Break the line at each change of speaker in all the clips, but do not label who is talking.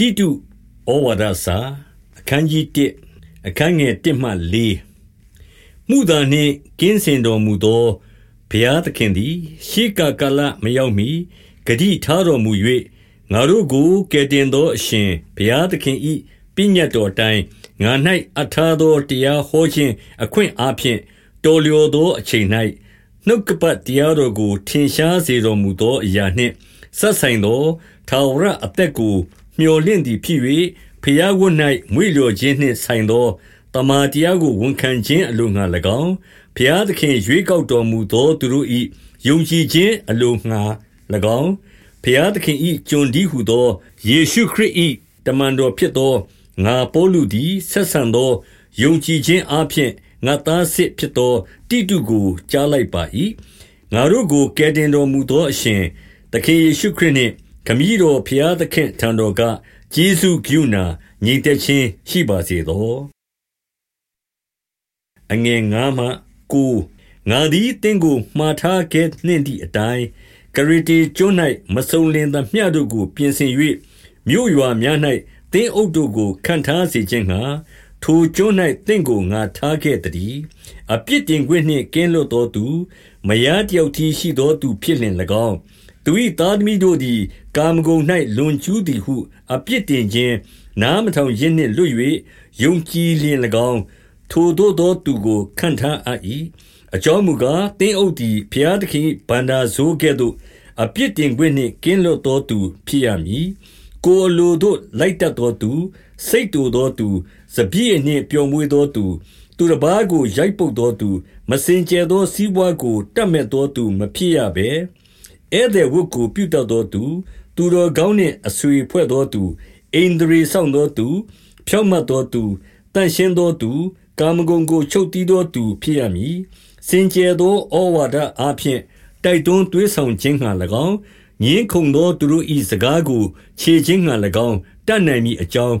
တိတုဩဝါဒစာအခန်းကြီး1အခန်းငယ်1မှ4မှုသာနှင့်ကင်းစင်တော်မူသောဘုရားသခင်သည် ရှေးကာလမရောက်မီဂတိထားတော်မူ၍ငါတို့ကိုကယ်တင်သောအရှင်ဘုရားသခင်၏ပညတ်တော်တိုင်းငါ၌အထာသောတရားဟောခြင်းအခွင့်အားဖြင့်တော်လျော်သောအချိန်၌နှုတ်ကပတ်တရားတော်ကို ထင်ရှားစေတော်မူသောအရာနှင့်ဆက်ဆိုင်သောထာဝရအသက်ကို မျှော်လင့်သည်ဖြစ်၍ဖျားဝတ်၌မွေ့လျော်ခြင်းနှင့်ဆိုင်သောတမာတရားကိုဝန်ခံခြင်းအလိုငှာ၎င်းဖျားသခင်ရွေးကောက်တော်မူသောသူတို့၏ယုံကြည်ခြင်းအလိုငှာ၎င်းဖျားသခင်၏ကျွန်ဒီဟုသောယေရှုခရစ်၏တမန်တော်ဖြစ်သောငါပေါလုသည်ဆက်ဆံသောယုံကြည်ခြင်းအပြင်ငါသားစစ်ဖြစ်သောတိတုကိုကြားလိုက်ပါ၏ငါတို့ကိုကယ်တင်တော်မူသောအရှင်သခင်ယေရှုခရစ်နှင့် ခမည်းတော်ဖျားသခင်ထံတော်ကကျေးဇူးကရုဏာညီတက်ခြင်းရှိပါစေသောအငယ်9မှ9ငါသည်တင့်ကိုမှားထားခဲ့နှင့်သည့်အတိုင်းကရတီကျွန်း၌မစုံလင်သမျှတို့ကို ပြင်ဆင်၍မြို့ရွာများ၌တင်းအုပ်တို့ကိုခံထားစေခြင်းငှာထိုကျွန်း၌တင့်ကိုငါထားခဲ့သည်အပြစ်တင်ခွင့်နှင့်ကင်းလွတ်သောသူမယားတယောက်တည်းရှိသောသူဖြစ်လင်၎င်း သူ၏သားသမီးတို့သည် ကာမဂုဏ်၌လွန်ကျူးသည်ဟု အပြစ်တင်ခြင်း နားမထောင်ခြင်းနှင့် လွတ်၍ယုံကြည်လျင်၎င်း ထိုသို့သောသူကိုခံထားအပ်၏အကြောင်းမူကားတင်းအုပ်သည် ဘုရားသခင်ဗန္တာဇိုးကဲ့သို့ အပြစ်တင်ခွင့်နှင့် ကင်းလွတ်သောသူ ဖြစ်ရမည် ကိုအလိုတို့ လိုက်တတ်သောသူ စိတ်တူသောသူ စပြည့်နှင့် ပျော်မွေ့သောသူ သူတစ်ပါးကို ရိုက်ပုတ်သောသူ မစင်ကြဲသော စီးပွားကိုတတ်မဲ့သောသူ မဖြစ်ရဘဲ ဧည့်သည်ဝတ်ကို ပြုတတ်သောသူ သူတော်ကောင်းနှင့် အဆွေဖွဲ့သောသူ ဣန္ဒြေဆောင်သောသူ ဖြောင့်မတ်သောသူတန်ရှင်းသောသူ ကာမဂုဏ်ကို ချုပ်တီးသောသူဖြစ်ရမည် စင်ကြယ်သောဩဝါဒအားဖြင့် တိုက်တွန်းသွေးဆောင်ခြင်းငှာ၎င်းငင်းခုန်သောသူတို့၏စကားကိုခြေခြင်းငှာ၎င်း တတ်နိုင်မည်အကြောင်း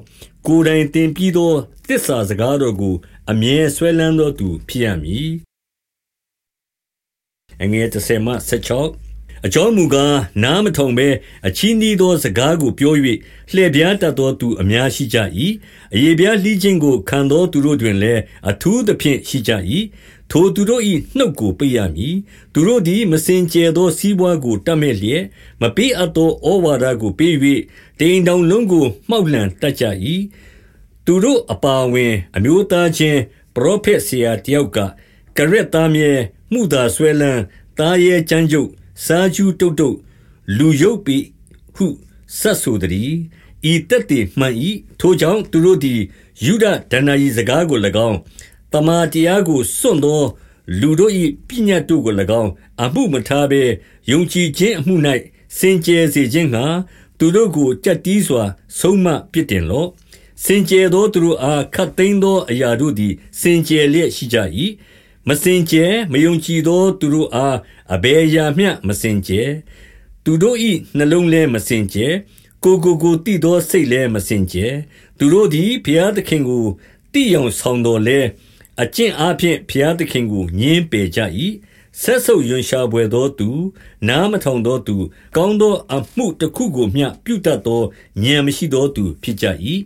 ကိုယ်တိုင်တင်ပြီးသောတစ္ဆာစကားတော်ကို အမြဲဆွဲလန်းသောသူဖြစ်ရမည် အငယ်30မှ16အကြောင်းမူကား နားမထောင်ဘဲ အချီးနှီးသော စကားကိုပြော၍လှည့်ပြားတတ်သောသူ အများရှိကြ၏။အရေပြားလှီးခြင်းကို ခံသောသူတို့တွင်လည်း အထူးသဖြင့် ရှိကြ၏။ထိုသူတို့၏နှုတ်ကို ပိတ်ရမည်။သူတို့သည် မစင်ကြယ်သော စီးပွားကိုတတ်မဲ့လျက် မပေးအပ်သော ဩဝါဒကို ပေး၍တိမ်တောင်လုံးကို မှောက်လှန်တတ်ကြ၏။သူတို့အပါဝင် အမျိုးသားချင်း ပရောဖက်ဆရာ တယောက်က ကရက်သားမြဲမှုသာဆွဲလန်းတားရဲချမ်းကြုတ် စားကျူးတုတ်တုတ်လူရုပ်ပေဟုဆက်ဆိုသည်ဤတက်တည်မှန်၏ထိုကြောင့်သူတို့သည်ယူဒဒဏ္ဍာရီစကားကို၎င်းတမာတရားကိုစွန့်သောလူတို့၏ပညတ်တို့ကို၎င်းအမှုမထားဘဲယုံကြည်ခြင်းအမှု၌စင်ကြယ်စေခြင်းငှာသူတို့ကိုကြက်တီးစွာ ဆုံးမပြစ်တင်လော့စင်ကြယ်သောသူတို့အားခတ်သိမ်းသောအရာတို့သည်စင်ကြယ်လျက်ရှိကြ၏ မစင်ကြယ်မယုံကြည်သောသူတို့အားအဘယ်အရာမျှမစင်ကြယ်သူတို့၏နှလုံးလည်းမစင်ကြယ်ကိုကိုကိုတည်သောစိတ်လည်းမစင်ကြယ်သူတို့သည်ဘုရားသခင်ကိုတည်အောင်ဆောင်တော်လဲအကျင့်အားဖြင့်ဘုရားသခင်ကိုညင်းပယ်ကြ၏ဆက်ဆုပ်ယွန်ရှာပွေသောသူနားမထောင်သောသူ ကောင်းသောအမှုတစ်ခုကိုမျှပြုတတ်သောဉာဏ်မရှိသောသူဖြစ်ကြ၏